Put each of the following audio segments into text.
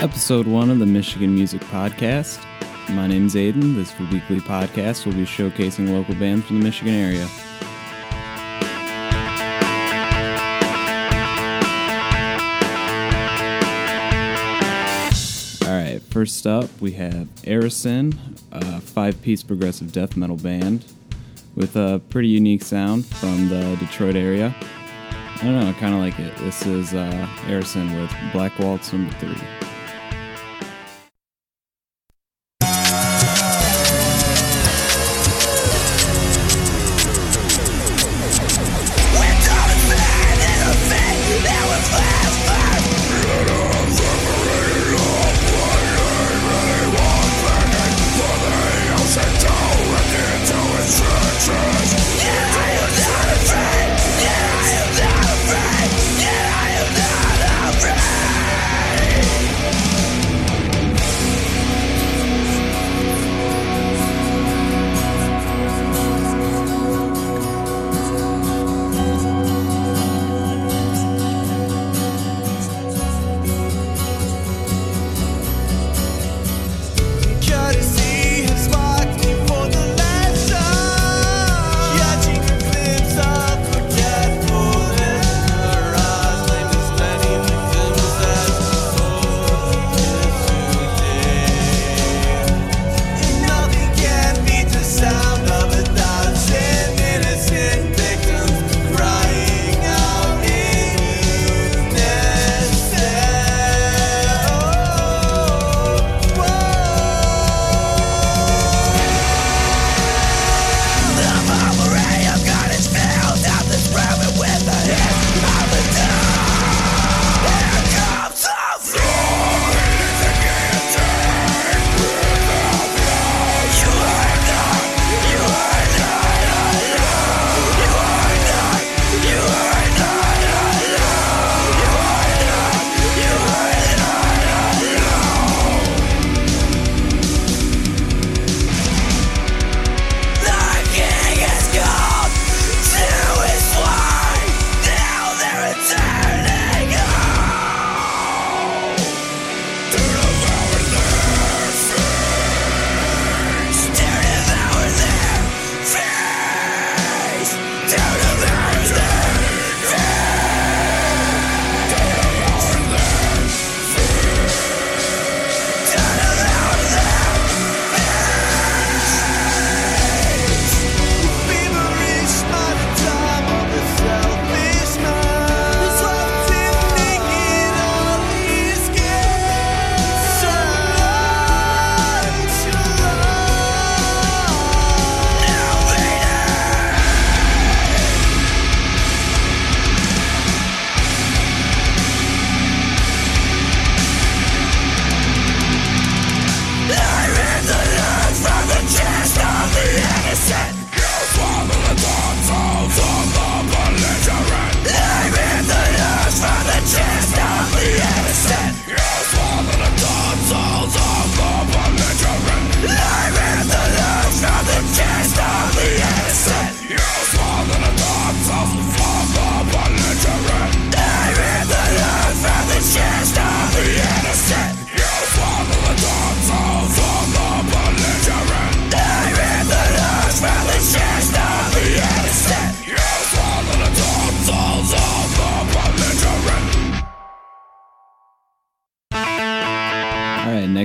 Episode 1 of the Michigan Music Podcast. My name's Aiden. This weekly podcast will be showcasing local bands from the Michigan area. Alright, first up we have Arison, a five piece progressive death metal band with a pretty unique sound from the Detroit area. I don't know, I kind of like it. This is uh, Arison with Black Waltz number three.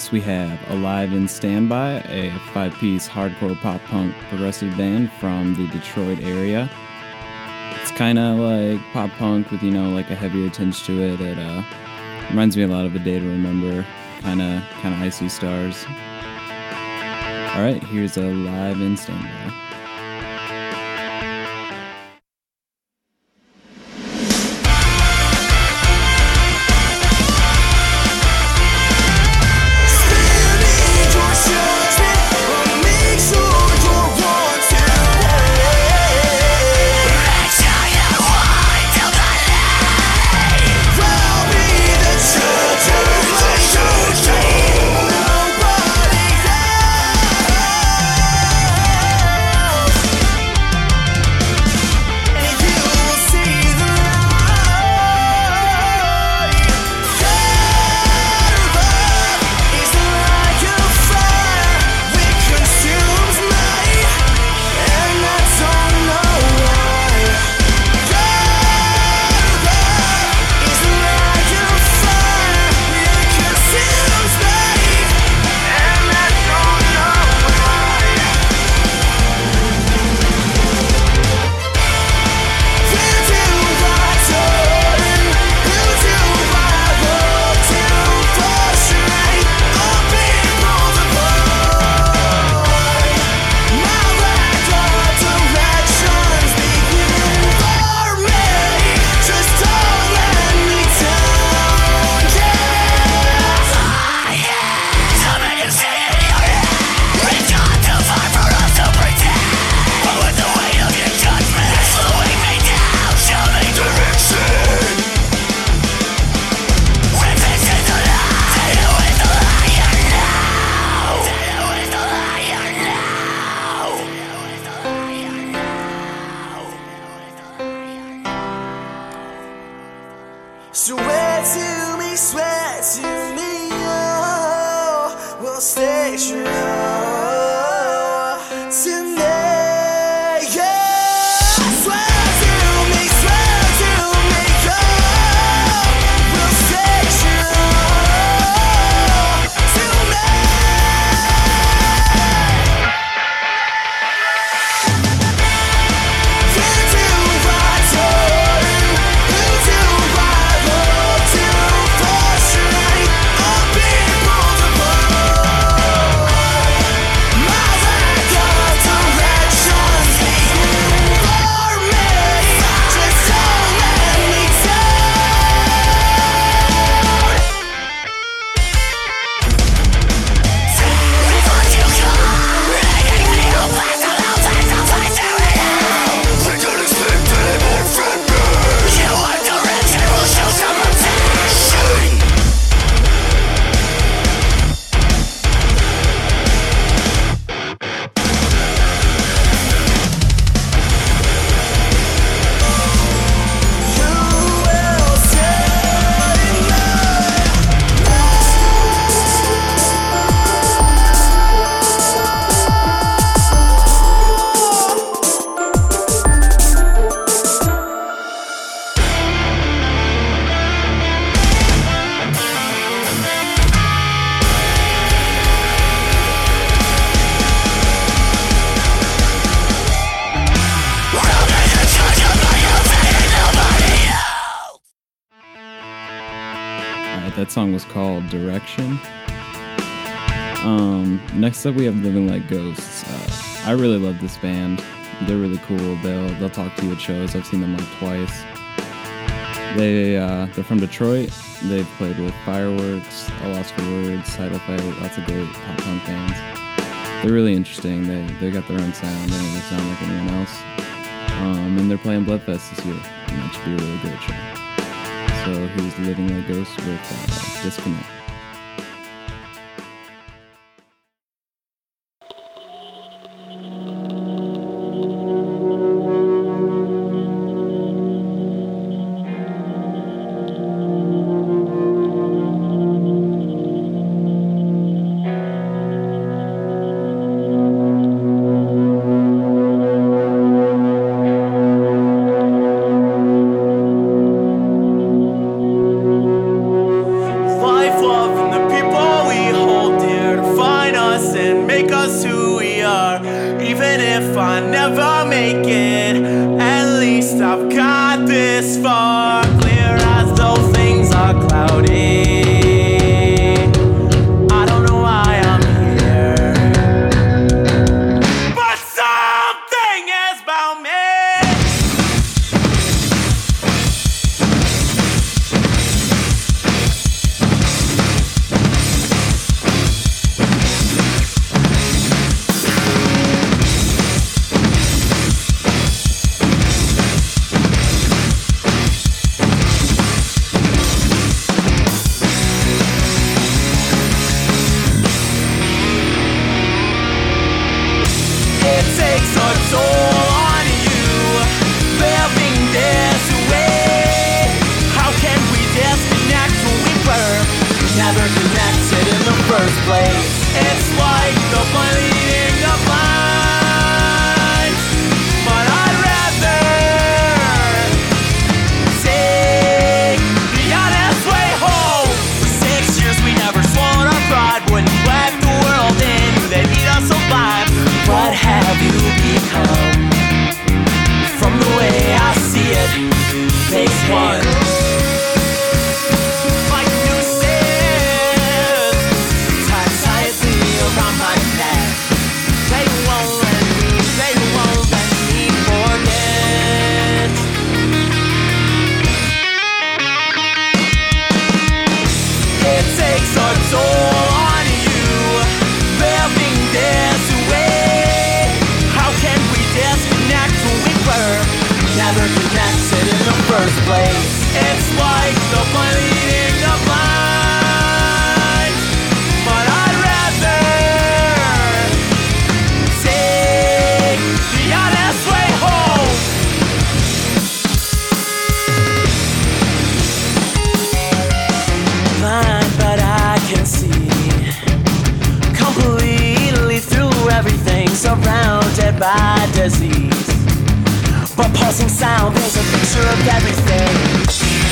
Next we have Alive in Standby, a five piece hardcore pop punk progressive band from the Detroit area. It's kind of like pop punk with, you know, like a heavier tinge to it. It uh, reminds me a lot of A Day to Remember, kind of kind of icy stars. All right, here's Alive in Standby. reflection was called Direction. Um, next up we have Living Like Ghosts. Uh, I really love this band. They're really cool. They'll they'll talk to you at shows. I've seen them like twice. They uh, they're from Detroit. They've played with Fireworks, A Loss Words, Title Fight, lots of great pop punk bands. They're really interesting. They they got their own sound. They don't really sound like anyone else. Um, and they're playing Bled Fest this year, and that should be a really great show. So here's Living Like Ghosts with uh, Disconnect. By disease. But pulsing sound, there's a picture of everything.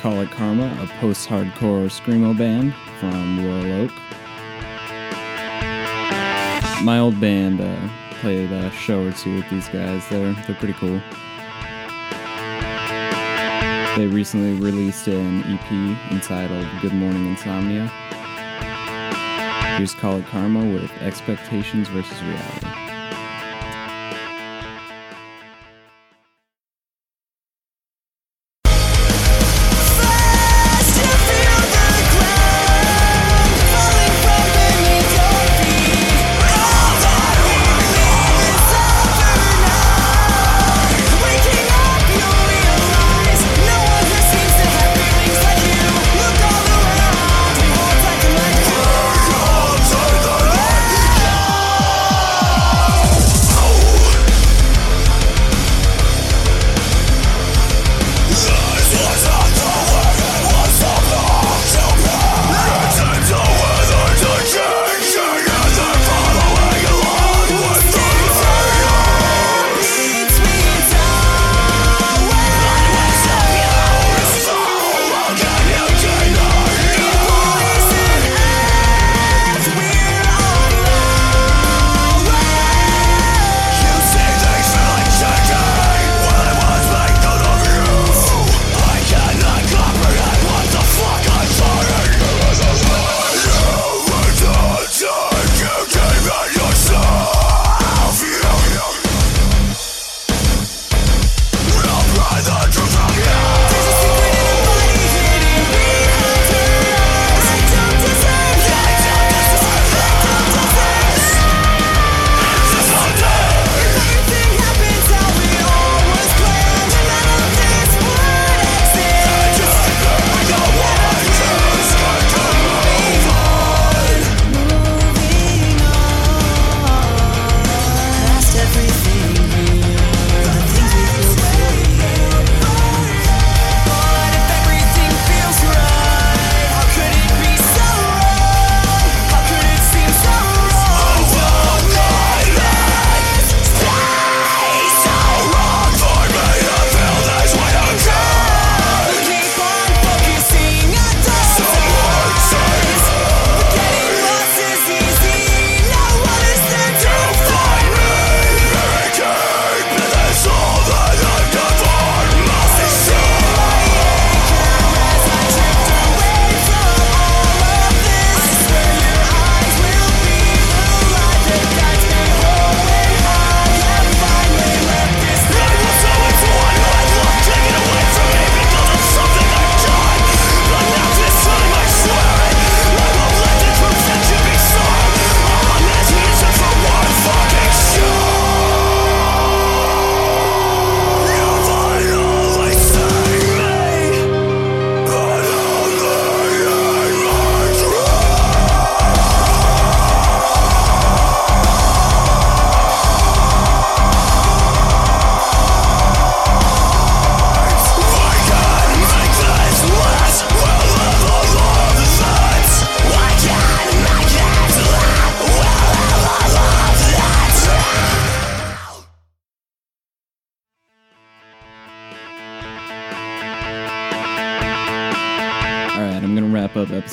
Call It Karma, a post-hardcore screamo band from Royal Oak. My old band uh, played a show or two with these guys. They're they're pretty cool. They recently released an EP entitled Good Morning Insomnia. Here's Call It Karma with Expectations versus Reality.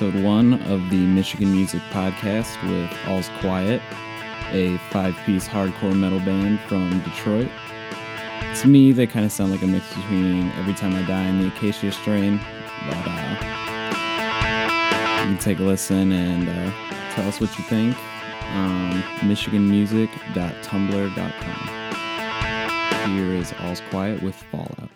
Episode one of the Michigan Music Podcast with All's Quiet, a five piece hardcore metal band from Detroit. To me, they kind of sound like a mix between Every Time I Die and the Acacia Strain. But uh, you can take a listen and uh, tell us what you think. Um, MichiganMusic.tumblr.com. Here is All's Quiet with Fallout.